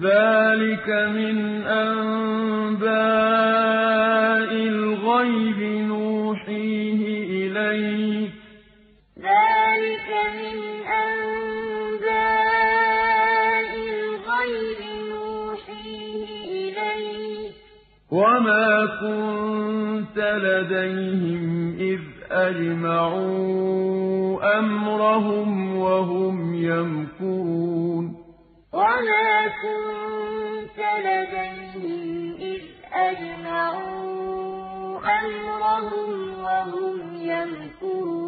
ذَٰلِكَ مِنْ أَنبَاءِ الْغَيْبِ نُوحِيهِ إِلَيْكَ ۚ وَمَا كُنتَ لَدَيْهِمْ إِذْ أَجْمَعُوا أَمْرَهُمْ وَهُمْ يَمْكُرُونَ وَمَا كُنتَ لَدَيْهِمْ إِذْ أَجْمَعُوا أَمْرَهُمْ وَهُمْ يَمْكُرُونَ